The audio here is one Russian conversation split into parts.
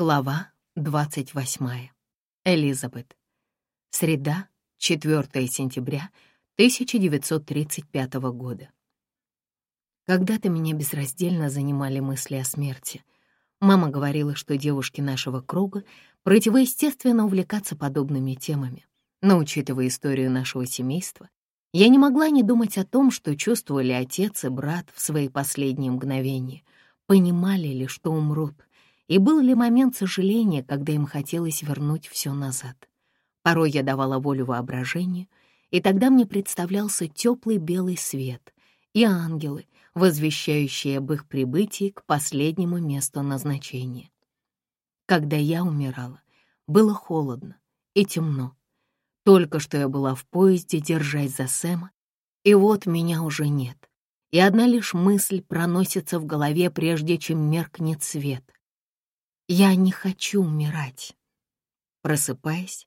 Глава 28. Элизабет. Среда, 4 сентября 1935 года. Когда-то меня безраздельно занимали мысли о смерти. Мама говорила, что девушки нашего круга противоестественно увлекаться подобными темами. Но, учитывая историю нашего семейства, я не могла не думать о том, что чувствовали отец и брат в свои последние мгновения, понимали ли, что умрут, и был ли момент сожаления, когда им хотелось вернуть все назад. Порой я давала волю воображению, и тогда мне представлялся теплый белый свет и ангелы, возвещающие об их прибытии к последнему месту назначения. Когда я умирала, было холодно и темно. Только что я была в поезде, держась за Сэма, и вот меня уже нет. И одна лишь мысль проносится в голове, прежде чем меркнет свет — я не хочу умирать. Просыпаясь,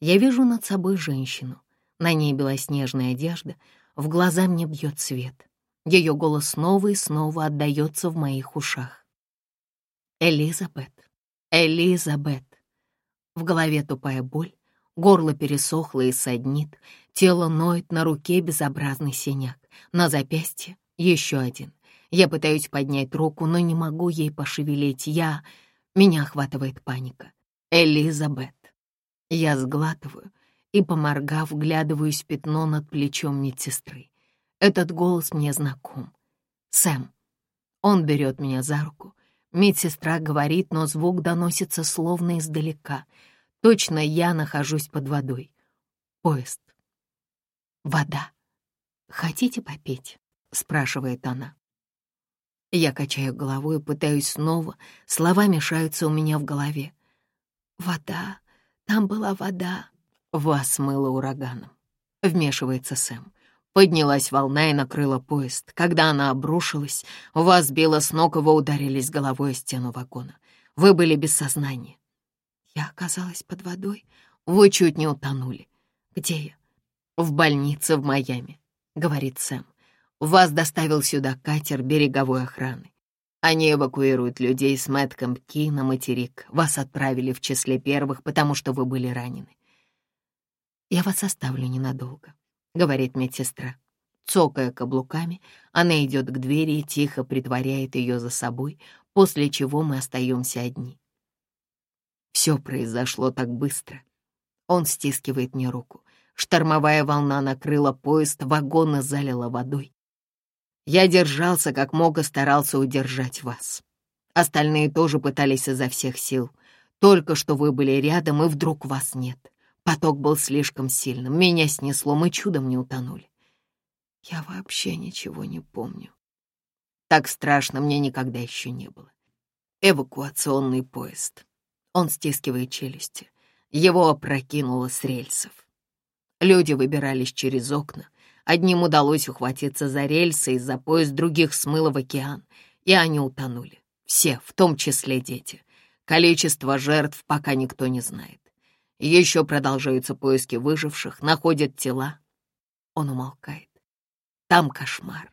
я вижу над собой женщину. На ней белоснежная одежда, в глаза мне бьет свет. Ее голос снова и снова отдается в моих ушах. Элизабет, Элизабет. В голове тупая боль, горло пересохло и саднит, тело ноет, на руке безобразный синяк, на запястье еще один. Я пытаюсь поднять руку, но не могу ей пошевелить. Я меня охватывает паника. Элизабет. Я сглатываю и, поморгав, вглядываюсь в пятно над плечом медсестры. Этот голос мне знаком. Сэм. Он берет меня за руку. Медсестра говорит, но звук доносится словно издалека. Точно я нахожусь под водой. Поезд. Вода. «Хотите попить?» — спрашивает она. Я качаю головой пытаюсь снова, слова мешаются у меня в голове. «Вода, там была вода». Вас смыло ураганом. Вмешивается Сэм. Поднялась волна и накрыла поезд. Когда она обрушилась, вас било с ног, и вы ударились головой о стену вагона. Вы были без сознания. Я оказалась под водой. Вы чуть не утонули. Где я? В больнице в Майами, говорит Сэм. Вас доставил сюда катер береговой охраны. Они эвакуируют людей с Мэтком Ки на материк. Вас отправили в числе первых, потому что вы были ранены. «Я вас оставлю ненадолго», — говорит медсестра. Цокая каблуками, она идет к двери и тихо притворяет ее за собой, после чего мы остаемся одни. Все произошло так быстро. Он стискивает мне руку. Штормовая волна накрыла поезд, вагоны залила водой. Я держался как мог и старался удержать вас. Остальные тоже пытались изо всех сил. Только что вы были рядом, и вдруг вас нет. Поток был слишком сильным, меня снесло, мы чудом не утонули. Я вообще ничего не помню. Так страшно мне никогда еще не было. Эвакуационный поезд. Он стискивает челюсти. Его опрокинуло с рельсов. Люди выбирались через окна, Одним удалось ухватиться за рельсы, из-за поезд других смыло в океан, и они утонули. Все, в том числе дети. Количество жертв пока никто не знает. Еще продолжаются поиски выживших, находят тела. Он умолкает. Там кошмар.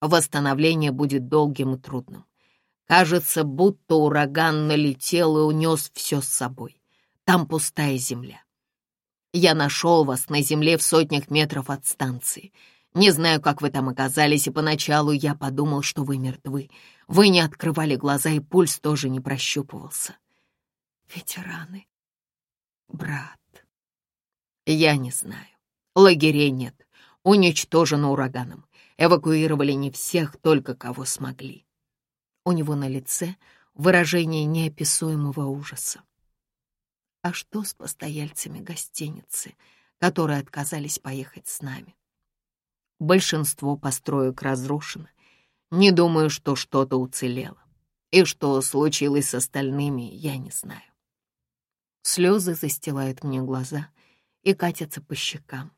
Восстановление будет долгим и трудным. Кажется, будто ураган налетел и унес все с собой. Там пустая земля. Я нашел вас на земле в сотнях метров от станции. Не знаю, как вы там оказались, и поначалу я подумал, что вы мертвы. Вы не открывали глаза, и пульс тоже не прощупывался. Ветераны. Брат. Я не знаю. Лагерей нет. Уничтожено ураганом. Эвакуировали не всех, только кого смогли. У него на лице выражение неописуемого ужаса. А что с постояльцами гостиницы, которые отказались поехать с нами? Большинство построек разрушено. Не думаю, что что-то уцелело. И что случилось с остальными, я не знаю. Слезы застилают мне глаза и катятся по щекам.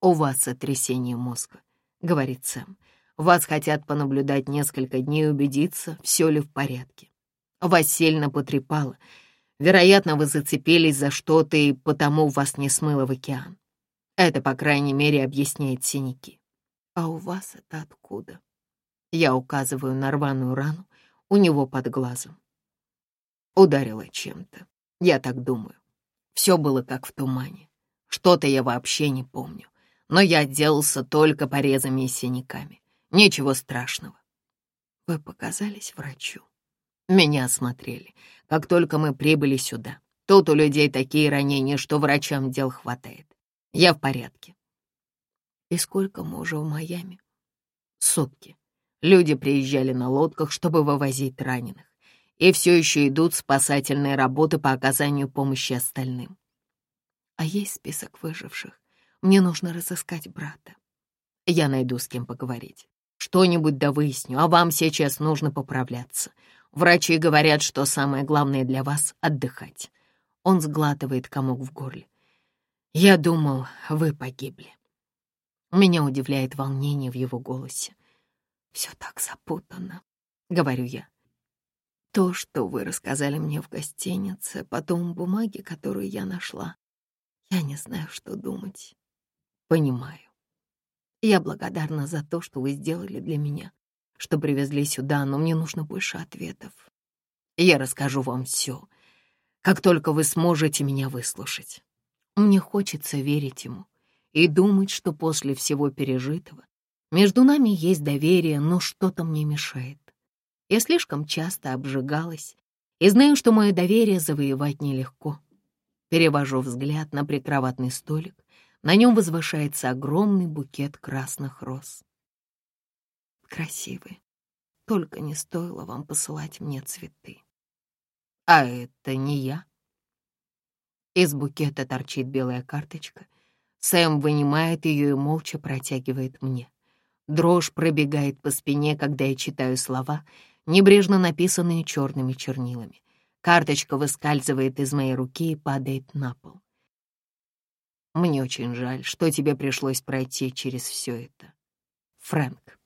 «У вас сотрясение мозга», — говорит Сэм. «Вас хотят понаблюдать несколько дней и убедиться, все ли в порядке. Вас сильно потрепало, Вероятно, вы зацепились за что-то, и потому вас не смыло в океан. Это, по крайней мере, объясняет синяки. А у вас это откуда? Я указываю на рваную рану у него под глазом. Ударила чем-то. Я так думаю. Все было как в тумане. Что-то я вообще не помню. Но я отделался только порезами и синяками. Ничего страшного. Вы показались врачу. Меня осмотрели, как только мы прибыли сюда. Тут у людей такие ранения, что врачам дел хватает. Я в порядке. И сколько мы уже в Майами? Сутки. Люди приезжали на лодках, чтобы вывозить раненых. И все еще идут спасательные работы по оказанию помощи остальным. А есть список выживших? Мне нужно разыскать брата. Я найду с кем поговорить. Что-нибудь да выясню, а вам сейчас нужно поправляться. Врачи говорят, что самое главное для вас — отдыхать. Он сглатывает комок в горле. Я думал, вы погибли. Меня удивляет волнение в его голосе. Все так запутанно, говорю я. То, что вы рассказали мне в гостинице, потом бумаги, которые я нашла. Я не знаю, что думать. Понимаю. Я благодарна за то, что вы сделали для меня, что привезли сюда, но мне нужно больше ответов. Я расскажу вам все, как только вы сможете меня выслушать. Мне хочется верить ему и думать, что после всего пережитого между нами есть доверие, но что-то мне мешает. Я слишком часто обжигалась и знаю, что мое доверие завоевать нелегко. Перевожу взгляд на прикроватный столик. На нем возвышается огромный букет красных роз. Красивые. Только не стоило вам посылать мне цветы. А это не я. Из букета торчит белая карточка. Сэм вынимает ее и молча протягивает мне. Дрожь пробегает по спине, когда я читаю слова, небрежно написанные черными чернилами. Карточка выскальзывает из моей руки и падает на пол. Мне очень жаль, что тебе пришлось пройти через все это. Фрэнк.